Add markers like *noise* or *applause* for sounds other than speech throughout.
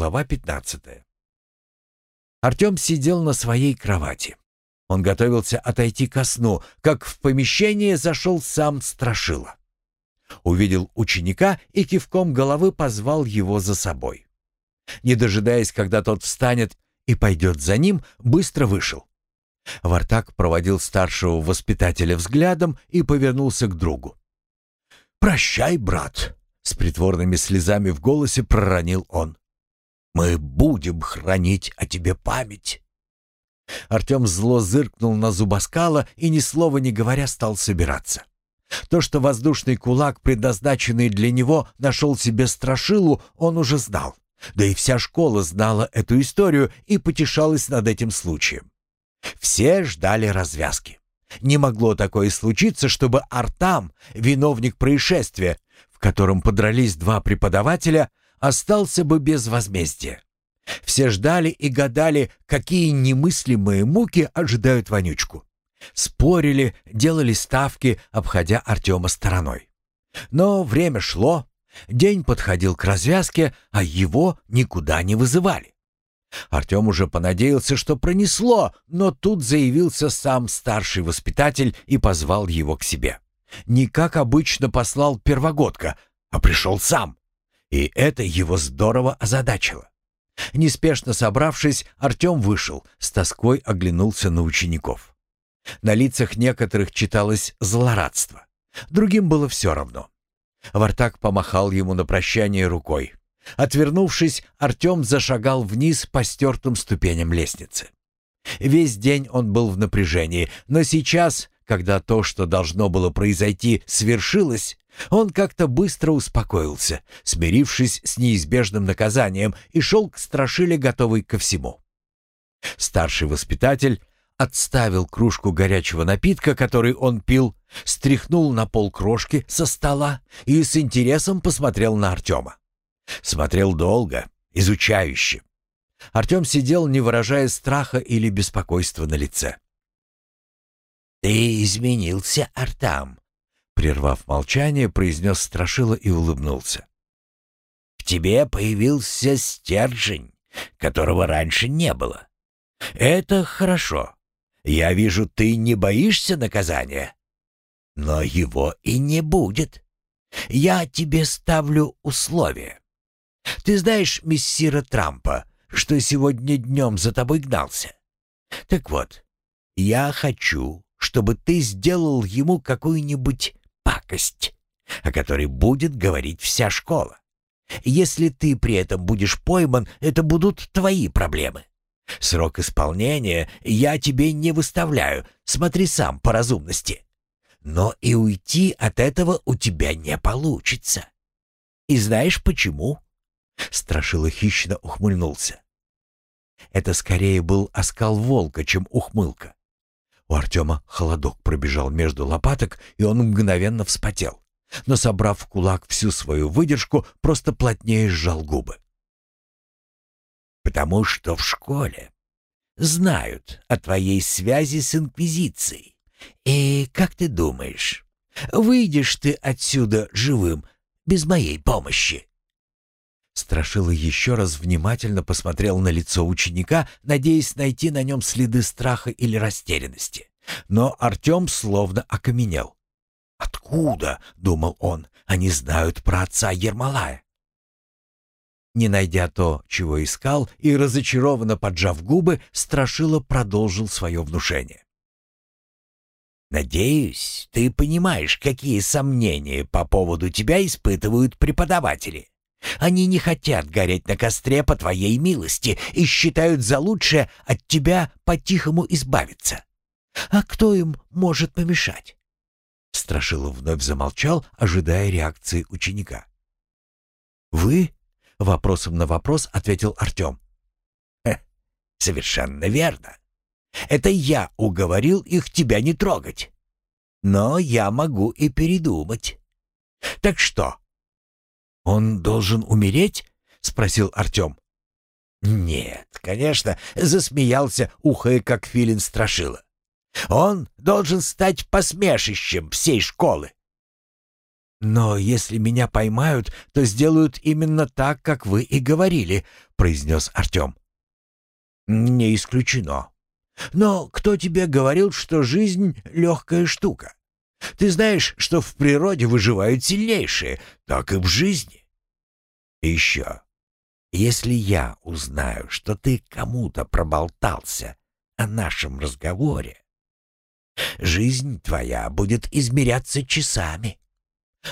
Глава 15. Артем сидел на своей кровати. Он готовился отойти ко сну, как в помещение зашел сам Страшила. Увидел ученика и кивком головы позвал его за собой. Не дожидаясь, когда тот встанет и пойдет за ним, быстро вышел. Вартак проводил старшего воспитателя взглядом и повернулся к другу. «Прощай, брат!» — с притворными слезами в голосе проронил он. «Мы будем хранить о тебе память!» Артем зло зыркнул на зубоскала и, ни слова не говоря, стал собираться. То, что воздушный кулак, предназначенный для него, нашел себе страшилу, он уже знал. Да и вся школа знала эту историю и потешалась над этим случаем. Все ждали развязки. Не могло такое случиться, чтобы Артам, виновник происшествия, в котором подрались два преподавателя, остался бы без возмездия. Все ждали и гадали, какие немыслимые муки ожидают вонючку. Спорили, делали ставки, обходя Артема стороной. Но время шло, день подходил к развязке, а его никуда не вызывали. Артем уже понадеялся, что пронесло, но тут заявился сам старший воспитатель и позвал его к себе. Не как обычно послал первогодка, а пришел сам. И это его здорово озадачило. Неспешно собравшись, Артем вышел, с тоской оглянулся на учеников. На лицах некоторых читалось злорадство. Другим было все равно. Вартак помахал ему на прощание рукой. Отвернувшись, Артем зашагал вниз по стертым ступеням лестницы. Весь день он был в напряжении, но сейчас, когда то, что должно было произойти, свершилось, он как-то быстро успокоился, смирившись с неизбежным наказанием, и шел к страшиле, готовый ко всему. Старший воспитатель отставил кружку горячего напитка, который он пил, стряхнул на пол крошки со стола и с интересом посмотрел на Артема. Смотрел долго, изучающе. Артем сидел, не выражая страха или беспокойства на лице. «Ты изменился, Артам», — прервав молчание, произнес Страшила и улыбнулся. «В тебе появился стержень, которого раньше не было. Это хорошо. Я вижу, ты не боишься наказания. Но его и не будет. Я тебе ставлю условие. Ты знаешь мессира Трампа, что сегодня днем за тобой гнался? Так вот, я хочу, чтобы ты сделал ему какую-нибудь пакость, о которой будет говорить вся школа. Если ты при этом будешь пойман, это будут твои проблемы. Срок исполнения я тебе не выставляю, смотри сам по разумности. Но и уйти от этого у тебя не получится. И знаешь почему? Страшила хищно ухмыльнулся. Это скорее был оскал волка, чем ухмылка. У Артема холодок пробежал между лопаток, и он мгновенно вспотел. Но, собрав в кулак всю свою выдержку, просто плотнее сжал губы. «Потому что в школе знают о твоей связи с Инквизицией. И как ты думаешь, выйдешь ты отсюда живым без моей помощи?» Страшила еще раз внимательно посмотрел на лицо ученика, надеясь найти на нем следы страха или растерянности. Но Артем словно окаменел. «Откуда?» — думал он. «Они знают про отца Ермолая». Не найдя то, чего искал, и разочарованно поджав губы, Страшила продолжил свое внушение. «Надеюсь, ты понимаешь, какие сомнения по поводу тебя испытывают преподаватели. Они не хотят гореть на костре по твоей милости и считают за лучшее от тебя по-тихому избавиться. А кто им может помешать?» Страшилов вновь замолчал, ожидая реакции ученика. «Вы?» — вопросом на вопрос ответил Артем. «Совершенно верно. Это я уговорил их тебя не трогать. Но я могу и передумать. Так что, «Он должен умереть?» — спросил Артем. «Нет, конечно», — засмеялся, ухая, как филин страшила. «Он должен стать посмешищем всей школы». «Но если меня поймают, то сделают именно так, как вы и говорили», — произнес Артем. «Не исключено. Но кто тебе говорил, что жизнь — легкая штука? Ты знаешь, что в природе выживают сильнейшие, так и в жизни. Еще, если я узнаю, что ты кому-то проболтался о нашем разговоре, жизнь твоя будет измеряться часами.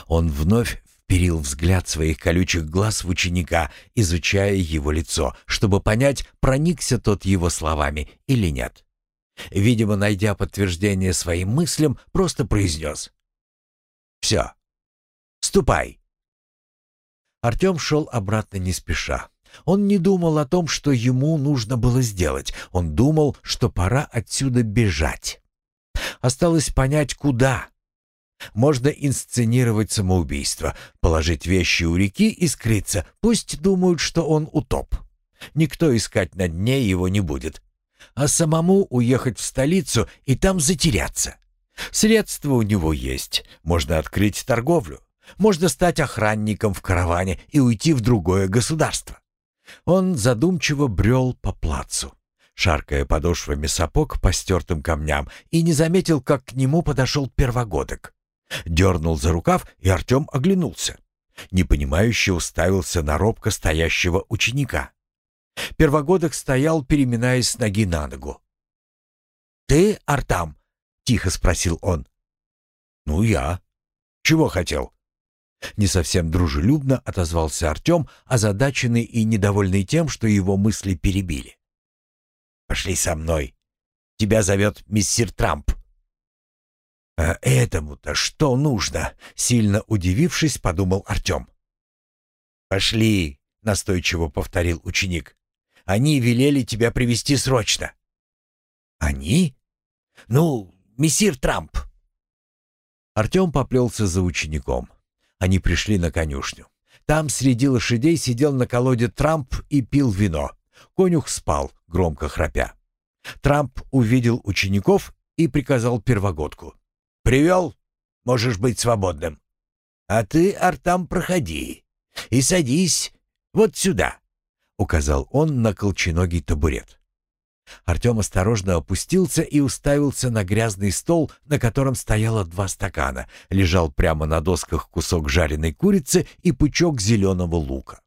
Он вновь вперил взгляд своих колючих глаз в ученика, изучая его лицо, чтобы понять, проникся тот его словами или нет. Видимо, найдя подтверждение своим мыслям, просто произнес. «Все. Ступай». Артем шел обратно не спеша. Он не думал о том, что ему нужно было сделать. Он думал, что пора отсюда бежать. Осталось понять, куда. Можно инсценировать самоубийство, положить вещи у реки и скрыться. Пусть думают, что он утоп. Никто искать на дне его не будет. А самому уехать в столицу и там затеряться. Средства у него есть. Можно открыть торговлю. Можно стать охранником в караване и уйти в другое государство. Он задумчиво брел по плацу, шаркая подошвами сапог по стертым камням, и не заметил, как к нему подошел первогодок. Дернул за рукав, и Артем оглянулся. Непонимающе уставился на робко стоящего ученика. Первогодок стоял, переминаясь с ноги на ногу. «Ты, Артам?» — тихо спросил он. «Ну, я. Чего хотел?» Не совсем дружелюбно отозвался Артем, озадаченный и недовольный тем, что его мысли перебили. «Пошли со мной. Тебя зовет мистер Трамп». «А этому-то что нужно?» — сильно удивившись, подумал Артем. «Пошли», — настойчиво повторил ученик. «Они велели тебя привести срочно». «Они?» «Ну, мессир Трамп». Артем поплелся за учеником. Они пришли на конюшню. Там среди лошадей сидел на колоде Трамп и пил вино. Конюх спал, громко храпя. Трамп увидел учеников и приказал первогодку. Привел? Можешь быть свободным. А ты, Артам, проходи и садись вот сюда, — указал он на колченогий табурет. Артем осторожно опустился и уставился на грязный стол, на котором стояло два стакана. Лежал прямо на досках кусок жареной курицы и пучок зеленого лука.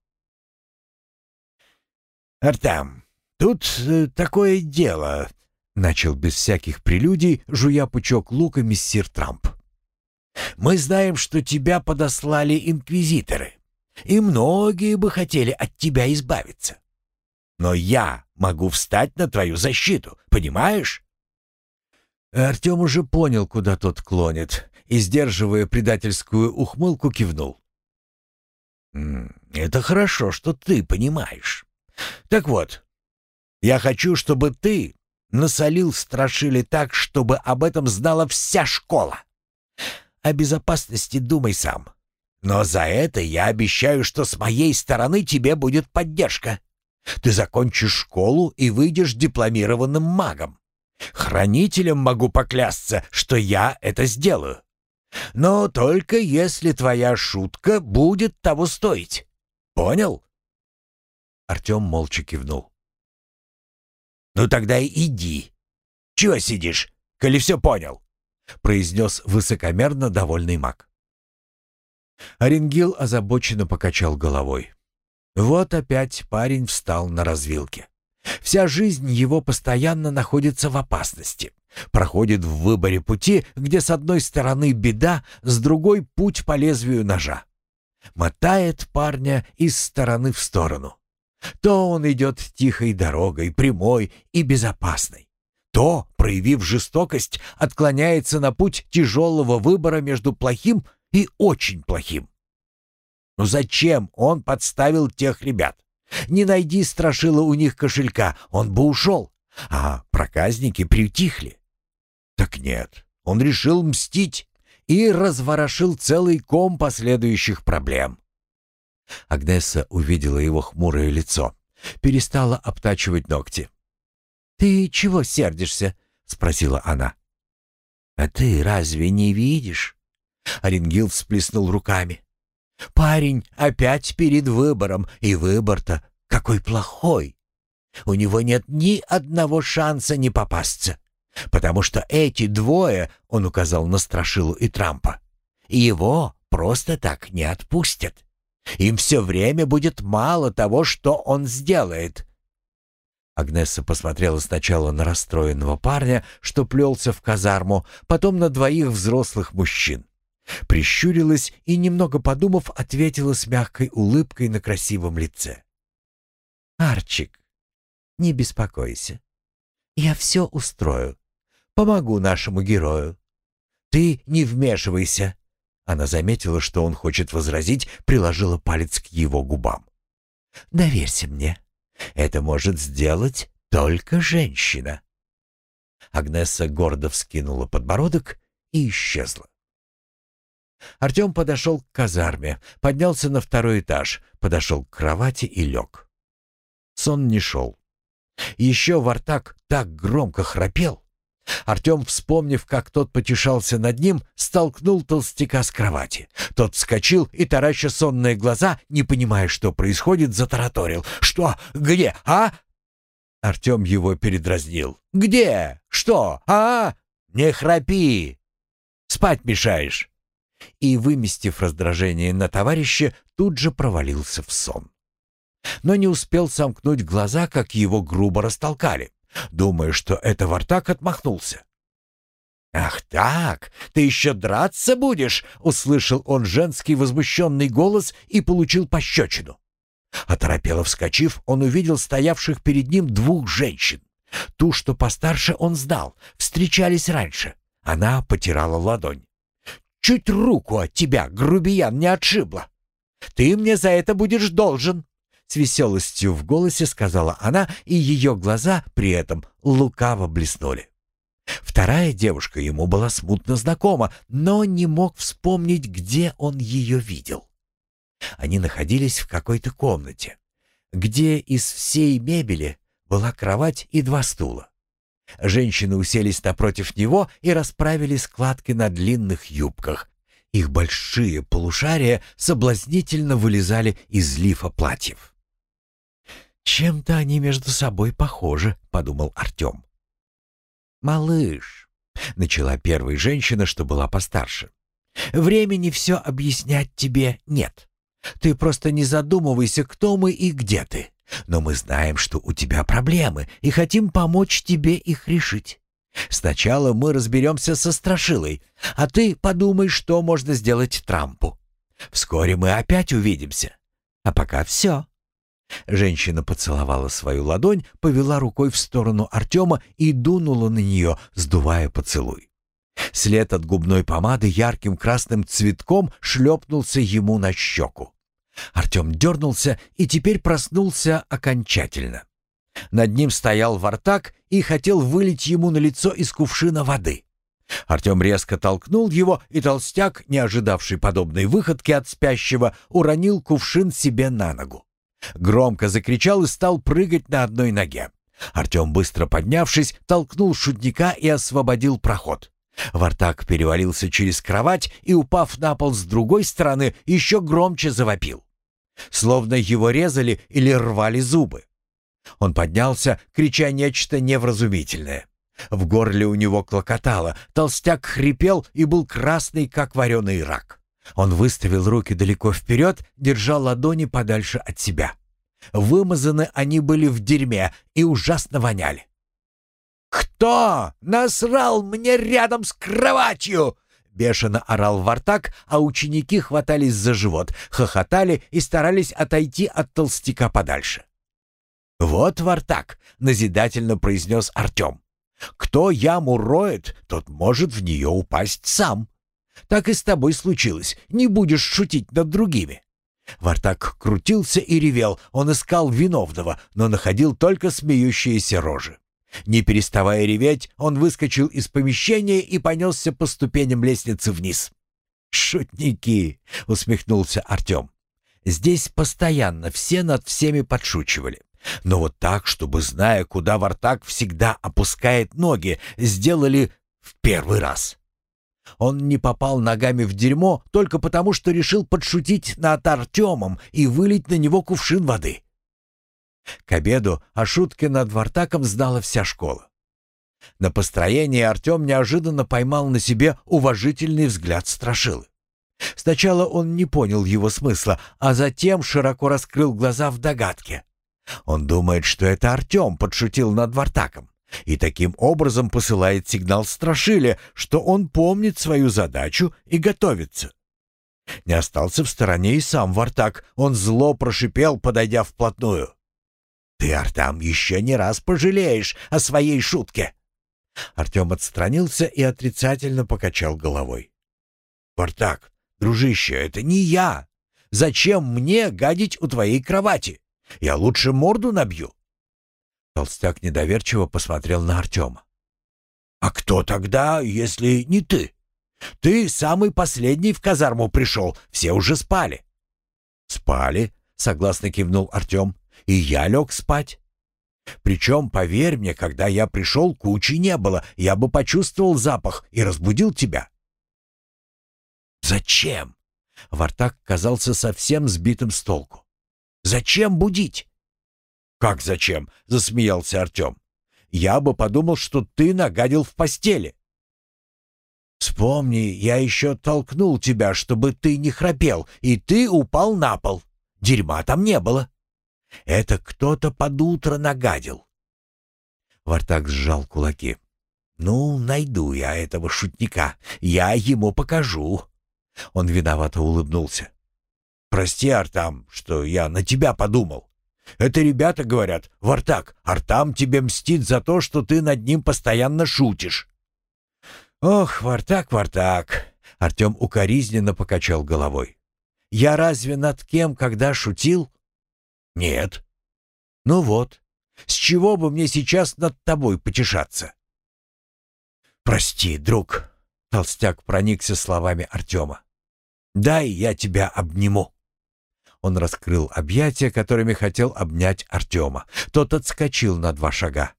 «Артам, тут э, такое дело», Начал без всяких прелюдий, жуя пучок лука мессир Трамп. «Мы знаем, что тебя подослали инквизиторы, и многие бы хотели от тебя избавиться. Но я могу встать на твою защиту, понимаешь?» Артем уже понял, куда тот клонит, и, сдерживая предательскую ухмылку, кивнул. «Это хорошо, что ты понимаешь. Так вот, я хочу, чтобы ты насолил страшили так, чтобы об этом знала вся школа. О безопасности думай сам. Но за это я обещаю, что с моей стороны тебе будет поддержка. Ты закончишь школу и выйдешь дипломированным магом. Хранителем могу поклясться, что я это сделаю. Но только если твоя шутка будет того стоить. Понял?» Артем молча кивнул. «Ну тогда иди. Чего сидишь, коли все понял?» — произнес высокомерно довольный маг. Оренгил озабоченно покачал головой. Вот опять парень встал на развилке. Вся жизнь его постоянно находится в опасности. Проходит в выборе пути, где с одной стороны беда, с другой — путь по лезвию ножа. Мотает парня из стороны в сторону. То он идет тихой дорогой, прямой и безопасной. То, проявив жестокость, отклоняется на путь тяжелого выбора между плохим и очень плохим. Но зачем он подставил тех ребят? Не найди страшила у них кошелька, он бы ушел, а проказники притихли. Так нет, он решил мстить и разворошил целый ком последующих проблем. Агнесса увидела его хмурое лицо, перестала обтачивать ногти. «Ты чего сердишься?» — спросила она. «А ты разве не видишь? Оренгил всплеснул руками. «Парень опять перед выбором, и выбор-то какой плохой. У него нет ни одного шанса не попасться, потому что эти двое, — он указал на Страшилу и Трампа, — его просто так не отпустят. Им все время будет мало того, что он сделает». Агнесса посмотрела сначала на расстроенного парня, что плелся в казарму, потом на двоих взрослых мужчин. Прищурилась и, немного подумав, ответила с мягкой улыбкой на красивом лице. «Арчик, не беспокойся. Я все устрою. Помогу нашему герою. Ты не вмешивайся». Она заметила, что он хочет возразить, приложила палец к его губам. «Доверься мне. Это может сделать только женщина». Агнесса гордо вскинула подбородок и исчезла. Артем подошел к казарме, поднялся на второй этаж, подошел к кровати и лег. Сон не шел. Еще Вартак так громко храпел. Артем, вспомнив, как тот потешался над ним, столкнул толстяка с кровати. Тот вскочил и, тараща сонные глаза, не понимая, что происходит, затараторил. «Что? Где? А?» Артем его передразнил. «Где? Что? А? Не храпи! Спать мешаешь!» И, выместив раздражение на товарища, тут же провалился в сон. Но не успел сомкнуть глаза, как его грубо растолкали думая, что это Вартак отмахнулся. «Ах так, ты еще драться будешь?» — услышал он женский возмущенный голос и получил пощечину. Оторопело вскочив, он увидел стоявших перед ним двух женщин. Ту, что постарше, он знал, встречались раньше. Она потирала ладонь. «Чуть руку от тебя, грубиян, не отшибла. Ты мне за это будешь должен!» С веселостью в голосе сказала она, и ее глаза при этом лукаво блеснули. Вторая девушка ему была смутно знакома, но не мог вспомнить, где он ее видел. Они находились в какой-то комнате, где из всей мебели была кровать и два стула. Женщины уселись напротив него и расправили складки на длинных юбках. Их большие полушария соблазнительно вылезали из лифа платьев. «Чем-то они между собой похожи», — подумал Артем. «Малыш», — начала первая женщина, что была постарше, — «времени все объяснять тебе нет. Ты просто не задумывайся, кто мы и где ты. Но мы знаем, что у тебя проблемы, и хотим помочь тебе их решить. Сначала мы разберемся со Страшилой, а ты подумай, что можно сделать Трампу. Вскоре мы опять увидимся. А пока все». Женщина поцеловала свою ладонь, повела рукой в сторону Артема и дунула на нее, сдувая поцелуй. След от губной помады ярким красным цветком шлепнулся ему на щеку. Артем дернулся и теперь проснулся окончательно. Над ним стоял вартак и хотел вылить ему на лицо из кувшина воды. Артем резко толкнул его, и толстяк, не ожидавший подобной выходки от спящего, уронил кувшин себе на ногу. Громко закричал и стал прыгать на одной ноге. Артем, быстро поднявшись, толкнул шутника и освободил проход. Вартак перевалился через кровать и, упав на пол с другой стороны, еще громче завопил. Словно его резали или рвали зубы. Он поднялся, крича нечто невразумительное. В горле у него клокотало, толстяк хрипел и был красный, как вареный рак. Он выставил руки далеко вперед, держа ладони подальше от себя. Вымазаны они были в дерьме и ужасно воняли. «Кто насрал мне рядом с кроватью?» Бешено орал Вартак, а ученики хватались за живот, хохотали и старались отойти от толстяка подальше. «Вот Вартак», — назидательно произнес Артем. «Кто яму роет, тот может в нее упасть сам». Так и с тобой случилось. Не будешь шутить над другими». Вартак крутился и ревел. Он искал виновного, но находил только смеющиеся рожи. Не переставая реветь, он выскочил из помещения и понесся по ступеням лестницы вниз. «Шутники!» — усмехнулся Артем. «Здесь постоянно все над всеми подшучивали. Но вот так, чтобы, зная, куда Вартак всегда опускает ноги, сделали в первый раз. Он не попал ногами в дерьмо только потому, что решил подшутить над Артемом и вылить на него кувшин воды. К обеду о шутке над Вартаком знала вся школа. На построении Артем неожиданно поймал на себе уважительный взгляд Страшилы. Сначала он не понял его смысла, а затем широко раскрыл глаза в догадке. Он думает, что это Артем подшутил над Вартаком и таким образом посылает сигнал Страшиле, что он помнит свою задачу и готовится. Не остался в стороне и сам Вартак, он зло прошипел, подойдя вплотную. «Ты, Артам, еще не раз пожалеешь о своей шутке!» Артем отстранился и отрицательно покачал головой. «Вартак, дружище, это не я! Зачем мне гадить у твоей кровати? Я лучше морду набью!» Толстяк недоверчиво посмотрел на Артема. «А кто тогда, если не ты? Ты самый последний в казарму пришел, все уже спали». «Спали», — согласно кивнул Артем, — «и я лег спать. Причем, поверь мне, когда я пришел, кучи не было, я бы почувствовал запах и разбудил тебя». «Зачем?» — Вартак казался совсем сбитым с толку. «Зачем будить?» «Как зачем?» — засмеялся Артем. «Я бы подумал, что ты нагадил в постели». «Вспомни, я еще толкнул тебя, чтобы ты не храпел, и ты упал на пол. Дерьма там не было. Это кто-то под утро нагадил». Вартак сжал кулаки. «Ну, найду я этого шутника. Я ему покажу». Он виновато улыбнулся. «Прости, Артам, что я на тебя подумал. Это ребята говорят, Вартак, Артам тебе мстит за то, что ты над ним постоянно шутишь. Ох, Вартак, Вартак, Артем укоризненно покачал головой. Я разве над кем когда шутил? Нет. Ну вот, с чего бы мне сейчас над тобой потешаться? Прости, друг, толстяк проникся словами Артема. Дай я тебя обниму. Он раскрыл объятия, которыми хотел обнять Артема. Тот отскочил на два шага.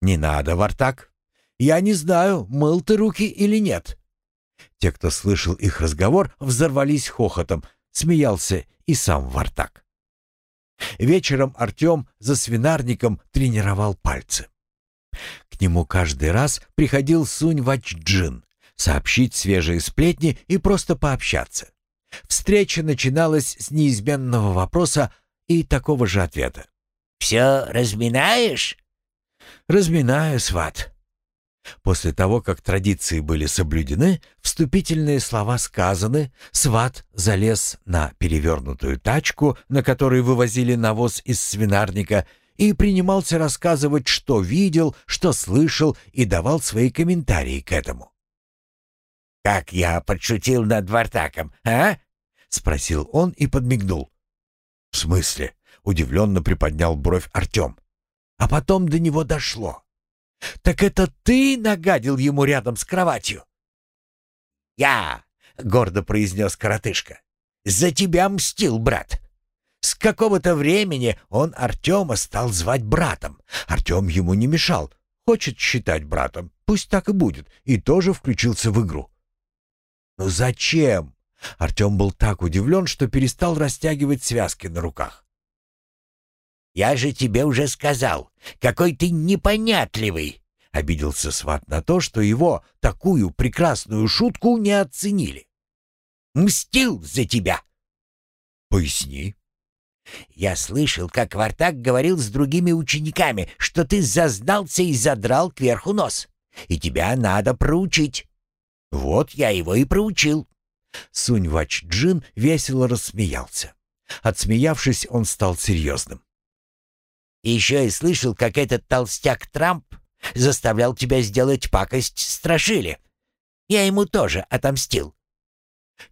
«Не надо, Вартак. Я не знаю, мыл ты руки или нет». Те, кто слышал их разговор, взорвались хохотом. Смеялся и сам Вартак. Вечером Артем за свинарником тренировал пальцы. К нему каждый раз приходил Сунь Вачджин сообщить свежие сплетни и просто пообщаться. Встреча начиналась с неизменного вопроса и такого же ответа. «Все разминаешь?» «Разминаю, сват». После того, как традиции были соблюдены, вступительные слова сказаны, сват залез на перевернутую тачку, на которой вывозили навоз из свинарника, и принимался рассказывать, что видел, что слышал, и давал свои комментарии к этому. «Как я подшутил над Вартаком, а?» — спросил он и подмигнул. «В смысле?» — удивленно приподнял бровь Артем. А потом до него дошло. «Так это ты нагадил ему рядом с кроватью?» «Я!» — гордо произнес коротышка. «За тебя мстил, брат!» С какого-то времени он Артема стал звать братом. Артем ему не мешал. Хочет считать братом, пусть так и будет, и тоже включился в игру. «Ну зачем?» Артем был так удивлен, что перестал растягивать связки на руках. «Я же тебе уже сказал, какой ты непонятливый!» — обиделся сват на то, что его такую прекрасную шутку не оценили. «Мстил за тебя!» «Поясни». «Я слышал, как Вартак говорил с другими учениками, что ты зазнался и задрал кверху нос, и тебя надо проучить. Вот я его и проучил. Сунь Вач-Джин весело рассмеялся. Отсмеявшись, он стал серьезным. Еще и слышал, как этот толстяк Трамп заставлял тебя сделать пакость страшили. Я ему тоже отомстил».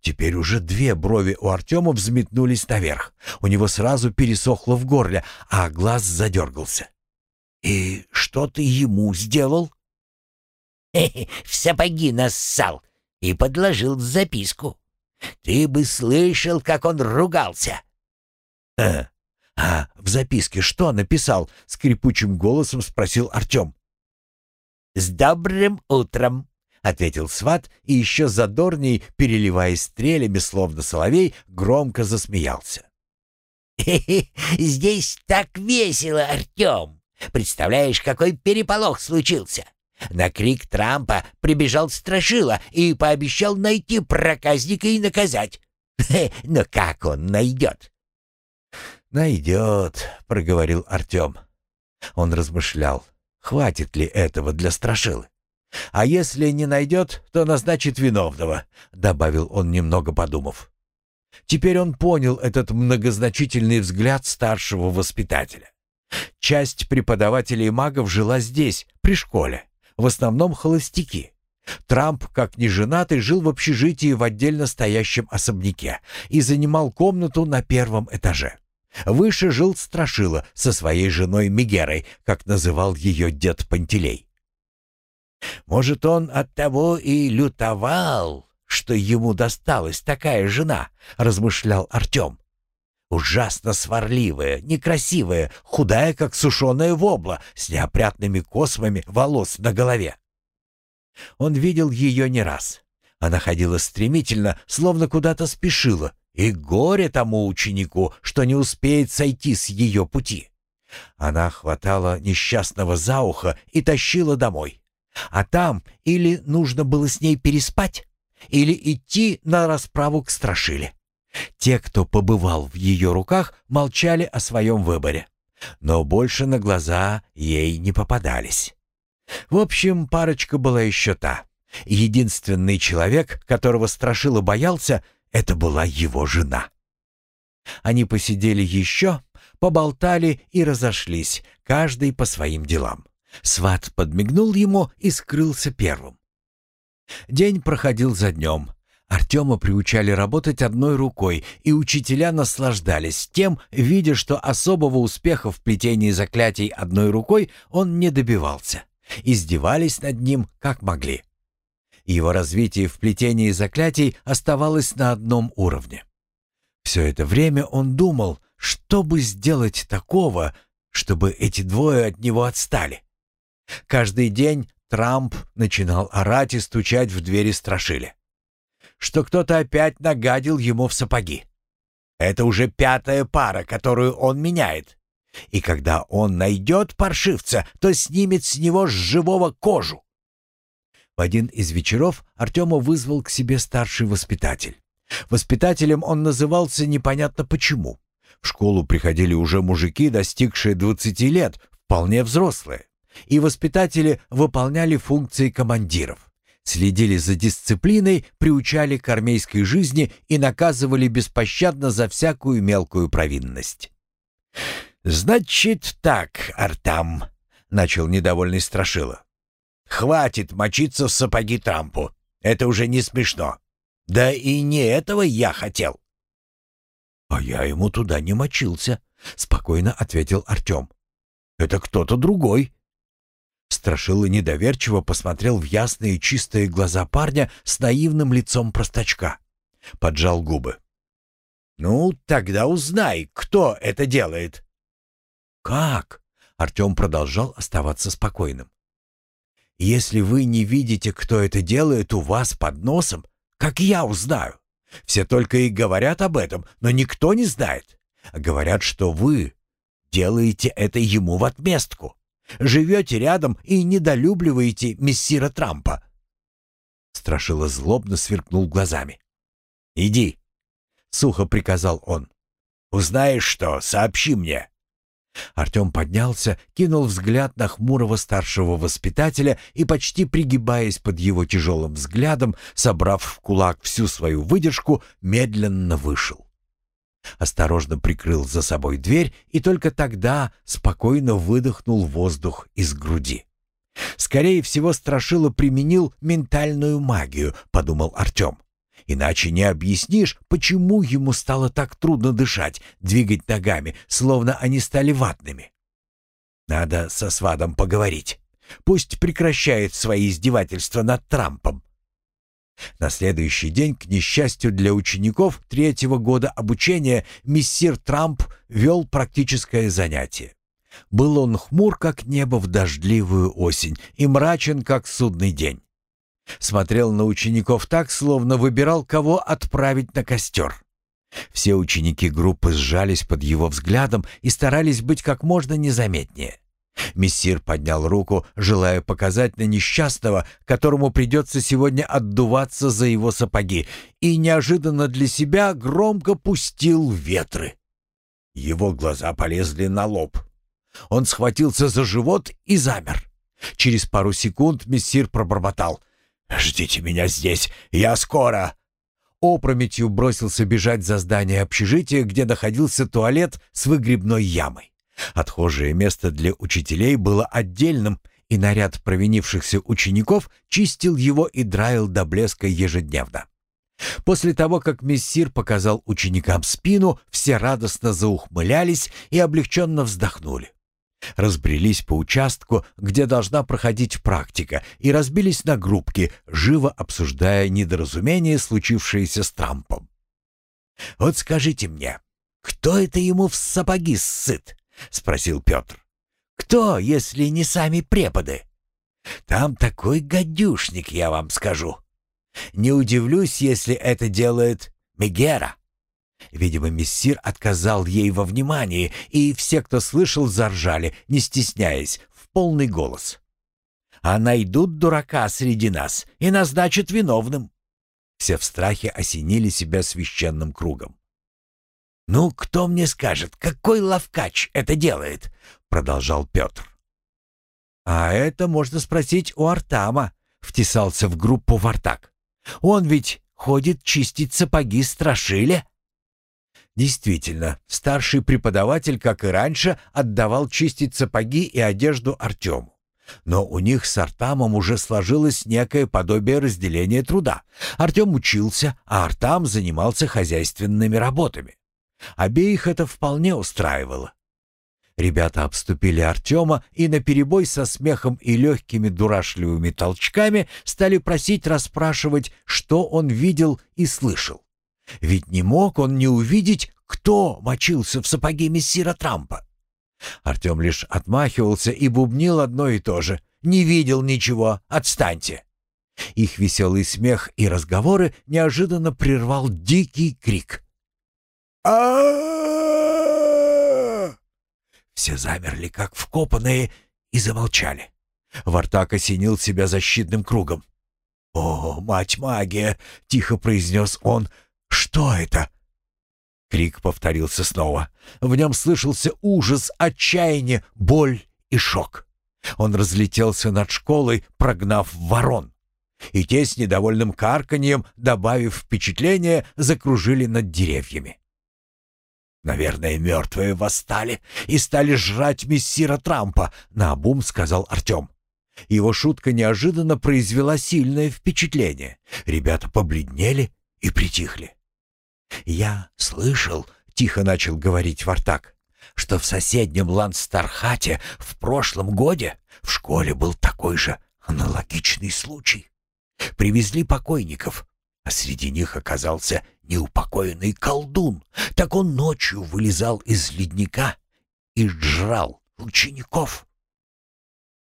Теперь уже две брови у Артема взметнулись наверх. У него сразу пересохло в горле, а глаз задергался. «И что ты ему сделал?» *laughs* «В сапоги нассал и подложил записку. Ты бы слышал, как он ругался. «Э, а в записке что написал?» — скрипучим голосом спросил Артем. «С добрым утром! — ответил сват и еще задорней, переливаясь стрелями, словно соловей, громко засмеялся. «Хе-хе, здесь так весело, Артем! Представляешь, какой переполох случился! На крик Трампа прибежал Страшила и пообещал найти проказника и наказать. Но как он найдет?» «Найдет», — проговорил Артем. Он размышлял, хватит ли этого для Страшилы. «А если не найдет, то назначит виновного», — добавил он, немного подумав. Теперь он понял этот многозначительный взгляд старшего воспитателя. Часть преподавателей магов жила здесь, при школе, в основном холостяки. Трамп, как неженатый, жил в общежитии в отдельно стоящем особняке и занимал комнату на первом этаже. Выше жил Страшила со своей женой Мегерой, как называл ее дед Пантелей. «Может, он от того и лютовал, что ему досталась такая жена», — размышлял Артем. Ужасно сварливая, некрасивая, худая, как сушеная вобла, с неопрятными космами волос на голове. Он видел ее не раз. Она ходила стремительно, словно куда-то спешила, и горе тому ученику, что не успеет сойти с ее пути. Она хватала несчастного за ухо и тащила домой. А там или нужно было с ней переспать, или идти на расправу к страшиле. Те, кто побывал в ее руках, молчали о своем выборе. Но больше на глаза ей не попадались. В общем, парочка была еще та. Единственный человек, которого Страшила боялся, это была его жена. Они посидели еще, поболтали и разошлись, каждый по своим делам. Сват подмигнул ему и скрылся первым. День проходил за днем. Артема приучали работать одной рукой, и учителя наслаждались тем, видя, что особого успеха в плетении заклятий одной рукой он не добивался. Издевались над ним как могли. Его развитие в плетении заклятий оставалось на одном уровне. Все это время он думал, что бы сделать такого, чтобы эти двое от него отстали. Каждый день Трамп начинал орать и стучать в двери страшили что кто-то опять нагадил ему в сапоги. Это уже пятая пара, которую он меняет. И когда он найдет паршивца, то снимет с него с живого кожу. В один из вечеров Артема вызвал к себе старший воспитатель. Воспитателем он назывался непонятно почему. В школу приходили уже мужики, достигшие 20 лет, вполне взрослые. И воспитатели выполняли функции командиров следили за дисциплиной, приучали к армейской жизни и наказывали беспощадно за всякую мелкую провинность. «Значит так, Артам», — начал недовольный Страшила. «Хватит мочиться в сапоги Трампу. Это уже не смешно. Да и не этого я хотел». «А я ему туда не мочился», — спокойно ответил Артем. «Это кто-то другой». Страшила недоверчиво посмотрел в ясные чистые глаза парня с наивным лицом простачка. Поджал губы. «Ну, тогда узнай, кто это делает». «Как?» — Артем продолжал оставаться спокойным. «Если вы не видите, кто это делает у вас под носом, как я узнаю? Все только и говорят об этом, но никто не знает. Говорят, что вы делаете это ему в отместку живете рядом и недолюбливаете мессира Трампа». Страшила злобно сверкнул глазами. «Иди», — сухо приказал он. «Узнаешь что, сообщи мне». Артем поднялся, кинул взгляд на хмурого старшего воспитателя и, почти пригибаясь под его тяжелым взглядом, собрав в кулак всю свою выдержку, медленно вышел осторожно прикрыл за собой дверь и только тогда спокойно выдохнул воздух из груди. «Скорее всего, Страшила применил ментальную магию», — подумал Артем. «Иначе не объяснишь, почему ему стало так трудно дышать, двигать ногами, словно они стали ватными. Надо со свадом поговорить. Пусть прекращает свои издевательства над Трампом. На следующий день, к несчастью для учеников третьего года обучения, мессир Трамп вел практическое занятие. Был он хмур, как небо в дождливую осень, и мрачен, как судный день. Смотрел на учеников так, словно выбирал, кого отправить на костер. Все ученики группы сжались под его взглядом и старались быть как можно незаметнее. Мессир поднял руку, желая показать на несчастного, которому придется сегодня отдуваться за его сапоги, и неожиданно для себя громко пустил ветры. Его глаза полезли на лоб. Он схватился за живот и замер. Через пару секунд мессир пробормотал. «Ждите меня здесь, я скоро!» Опрометью бросился бежать за здание общежития, где находился туалет с выгребной ямой. Отхожее место для учителей было отдельным, и наряд провинившихся учеников чистил его и драил до блеска ежедневно. После того, как мессир показал ученикам спину, все радостно заухмылялись и облегченно вздохнули. Разбрелись по участку, где должна проходить практика, и разбились на группки, живо обсуждая недоразумение, случившееся с Трампом. «Вот скажите мне, кто это ему в сапоги ссыт?» — спросил Петр. «Кто, если не сами преподы? Там такой гадюшник, я вам скажу. Не удивлюсь, если это делает Мегера». Видимо, мессир отказал ей во внимании, и все, кто слышал, заржали, не стесняясь, в полный голос. «А найдут дурака среди нас и назначат виновным». Все в страхе осенили себя священным кругом. «Ну, кто мне скажет, какой ловкач это делает?» — продолжал Петр. «А это можно спросить у Артама», — втесался в группу Вартак. «Он ведь ходит чистить сапоги страшили». Действительно, старший преподаватель, как и раньше, отдавал чистить сапоги и одежду Артему. Но у них с Артамом уже сложилось некое подобие разделения труда. Артем учился, а Артам занимался хозяйственными работами. Обеих это вполне устраивало. Ребята обступили Артема и наперебой со смехом и легкими дурашливыми толчками стали просить расспрашивать, что он видел и слышал. Ведь не мог он не увидеть, кто мочился в сапоге мессира Трампа. Артем лишь отмахивался и бубнил одно и то же. «Не видел ничего, отстаньте!» Их веселый смех и разговоры неожиданно прервал дикий крик а Все замерли, как вкопанные, и замолчали. Вартак осенил себя защитным кругом. «О, мать-магия!» — тихо произнес он. «Что это?» Крик повторился снова. В нем слышался ужас, отчаяние, боль и шок. Он разлетелся над школой, прогнав ворон. И те с недовольным карканьем, добавив впечатление, закружили над деревьями. «Наверное, мертвые восстали и стали жрать мессира Трампа», — наобум сказал Артем. Его шутка неожиданно произвела сильное впечатление. Ребята побледнели и притихли. «Я слышал», — тихо начал говорить Вартак, «что в соседнем Ланстархате в прошлом годе в школе был такой же аналогичный случай. Привезли покойников, а среди них оказался неупокоенный колдун. Так он ночью вылезал из ледника и жрал учеников.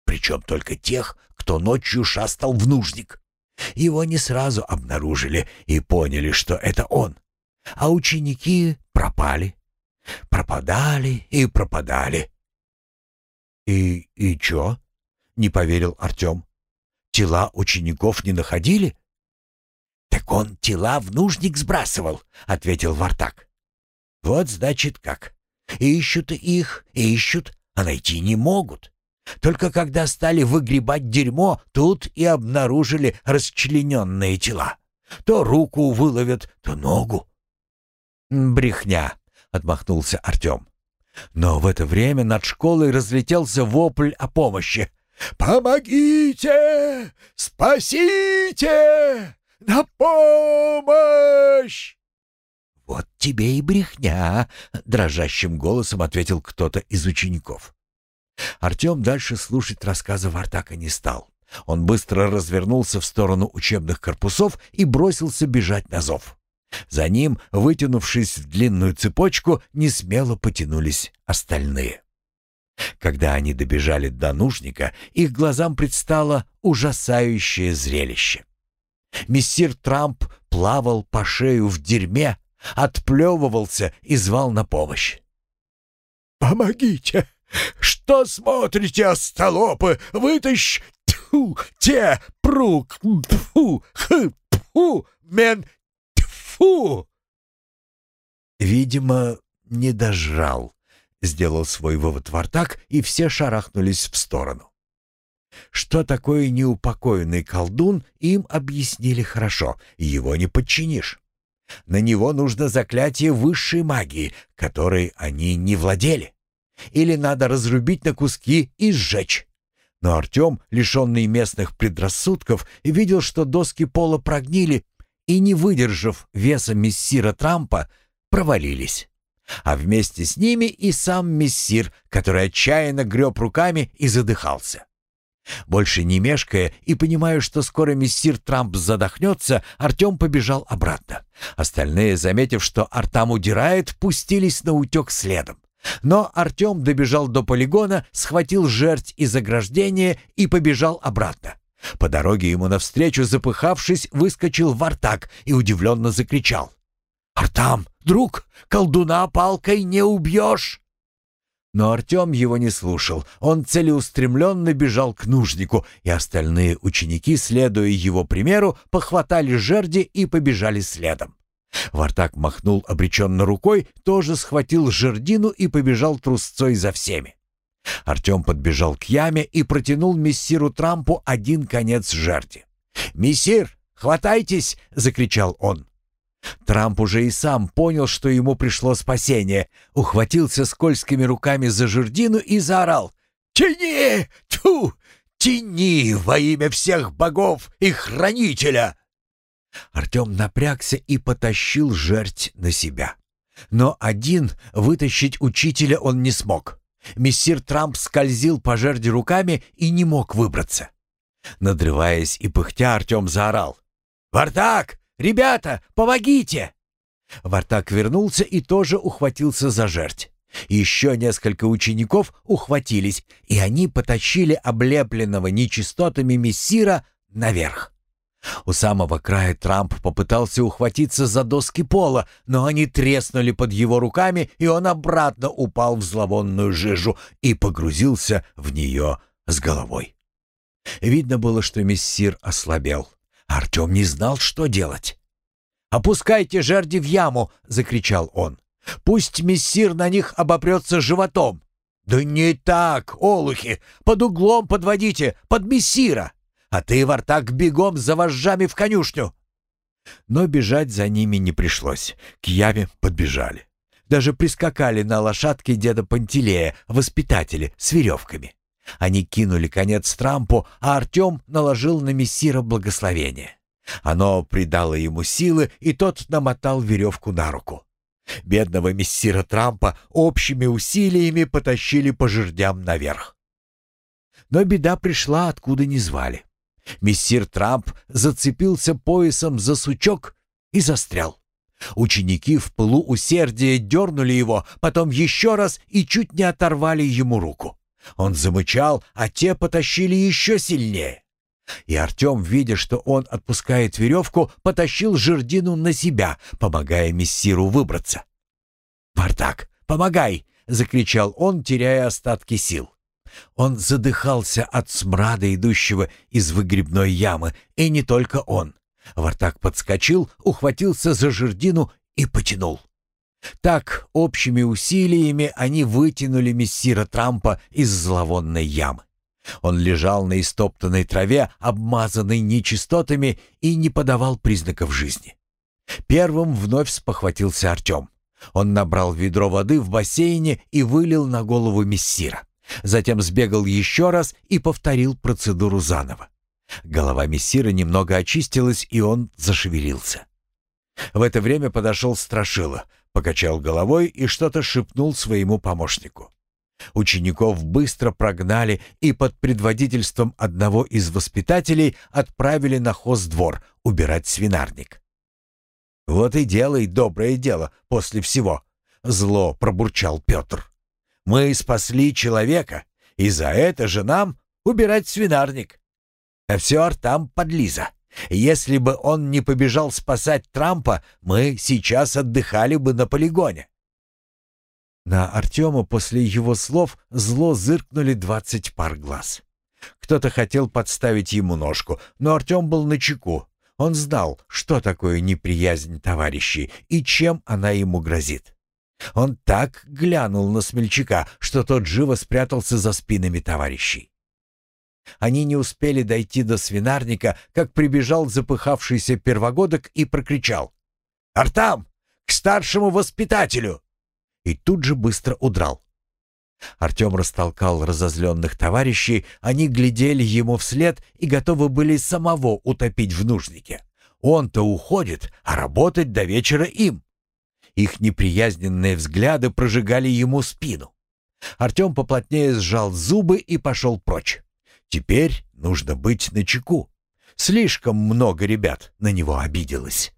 Причем только тех, кто ночью шастал в нужник. Его не сразу обнаружили и поняли, что это он. А ученики пропали. Пропадали и пропадали. «И... и чё?» — не поверил Артем. «Тела учеников не находили?» «Так он тела в нужник сбрасывал», — ответил Вартак. «Вот, значит, как. Ищут их, ищут, а найти не могут. Только когда стали выгребать дерьмо, тут и обнаружили расчлененные тела. То руку выловят, то ногу». «Брехня», — отмахнулся Артем. Но в это время над школой разлетелся вопль о помощи. «Помогите! Спасите! «На помощь!» «Вот тебе и брехня!» — дрожащим голосом ответил кто-то из учеников. Артем дальше слушать рассказы Вартака не стал. Он быстро развернулся в сторону учебных корпусов и бросился бежать на зов. За ним, вытянувшись в длинную цепочку, несмело потянулись остальные. Когда они добежали до нужника, их глазам предстало ужасающее зрелище. Мессир Трамп плавал по шею в дерьме, отплевывался и звал на помощь. «Помогите! Что смотрите, остолопы? Вытащ... Тьфу! Те! Прук! Тьфу! Х! Тьфу! Мен! Тьфу!» Видимо, не дожрал. Сделал свой вывод Вартак, и все шарахнулись в сторону. Что такое неупокоенный колдун, им объяснили хорошо, его не подчинишь. На него нужно заклятие высшей магии, которой они не владели. Или надо разрубить на куски и сжечь. Но Артем, лишенный местных предрассудков, видел, что доски пола прогнили и, не выдержав веса мессира Трампа, провалились. А вместе с ними и сам мессир, который отчаянно греб руками и задыхался. Больше не мешкая и понимая, что скоро мессир Трамп задохнется, Артем побежал обратно. Остальные, заметив, что Артам удирает, пустились на утек следом. Но Артем добежал до полигона, схватил жерть из ограждения и побежал обратно. По дороге ему навстречу, запыхавшись, выскочил Вартак и удивленно закричал. «Артам, друг, колдуна палкой не убьешь!» Но Артем его не слушал. Он целеустремленно бежал к нужнику, и остальные ученики, следуя его примеру, похватали жерди и побежали следом. Вартак махнул обреченно рукой, тоже схватил жердину и побежал трусцой за всеми. Артем подбежал к яме и протянул мессиру Трампу один конец жерди. «Мессир, хватайтесь!» — закричал он. Трамп уже и сам понял, что ему пришло спасение, ухватился скользкими руками за жердину и заорал. «Тяни! Тьфу! Тяни во имя всех богов и хранителя!» Артем напрягся и потащил жерть на себя. Но один вытащить учителя он не смог. Мессир Трамп скользил по жерди руками и не мог выбраться. Надрываясь и пыхтя, Артем заорал. «Вартак! Ребята, помогите!» Вартак вернулся и тоже ухватился за жерть. Еще несколько учеников ухватились, и они потащили облепленного нечистотами мессира наверх. У самого края Трамп попытался ухватиться за доски пола, но они треснули под его руками, и он обратно упал в зловонную жижу и погрузился в нее с головой. Видно было, что мессир ослабел. Артем не знал, что делать. «Опускайте жерди в яму!» — закричал он. «Пусть мессир на них обопрется животом!» «Да не так, олухи! Под углом подводите, под мессира! А ты, Вартак, бегом за вожжами в конюшню!» Но бежать за ними не пришлось. К яме подбежали. Даже прискакали на лошадке деда Пантелея, воспитатели, с веревками. Они кинули конец Трампу, а Артем наложил на мессира благословение. Оно придало ему силы, и тот намотал веревку на руку. Бедного мессира Трампа общими усилиями потащили по жердям наверх. Но беда пришла, откуда не звали. Мессир Трамп зацепился поясом за сучок и застрял. Ученики в пылу усердия дернули его, потом еще раз и чуть не оторвали ему руку. Он замычал, а те потащили еще сильнее. И Артем, видя, что он отпускает веревку, потащил жердину на себя, помогая мессиру выбраться. «Вартак, помогай!» — закричал он, теряя остатки сил. Он задыхался от смрада, идущего из выгребной ямы, и не только он. Вартак подскочил, ухватился за жердину и потянул. Так, общими усилиями они вытянули мессира Трампа из зловонной ямы. Он лежал на истоптанной траве, обмазанной нечистотами, и не подавал признаков жизни. Первым вновь спохватился Артем. Он набрал ведро воды в бассейне и вылил на голову мессира. Затем сбегал еще раз и повторил процедуру заново. Голова мессира немного очистилась, и он зашевелился. В это время подошел Страшила, покачал головой и что-то шепнул своему помощнику. Учеников быстро прогнали и под предводительством одного из воспитателей отправили на хоздвор убирать свинарник. «Вот и делай доброе дело после всего», — зло пробурчал Петр. Мы спасли человека, и за это же нам убирать свинарник. А все Артам подлиза. Если бы он не побежал спасать Трампа, мы сейчас отдыхали бы на полигоне. На Артема после его слов зло зыркнули двадцать пар глаз. Кто-то хотел подставить ему ножку, но Артем был начеку. Он знал, что такое неприязнь товарищей и чем она ему грозит. Он так глянул на смельчака, что тот живо спрятался за спинами товарищей. Они не успели дойти до свинарника, как прибежал запыхавшийся первогодок и прокричал. «Артам! К старшему воспитателю!» И тут же быстро удрал. Артем растолкал разозленных товарищей, они глядели ему вслед и готовы были самого утопить в нужнике. Он-то уходит, а работать до вечера им. Их неприязненные взгляды прожигали ему спину. Артем поплотнее сжал зубы и пошел прочь. Теперь нужно быть начеку. Слишком много ребят на него обиделось.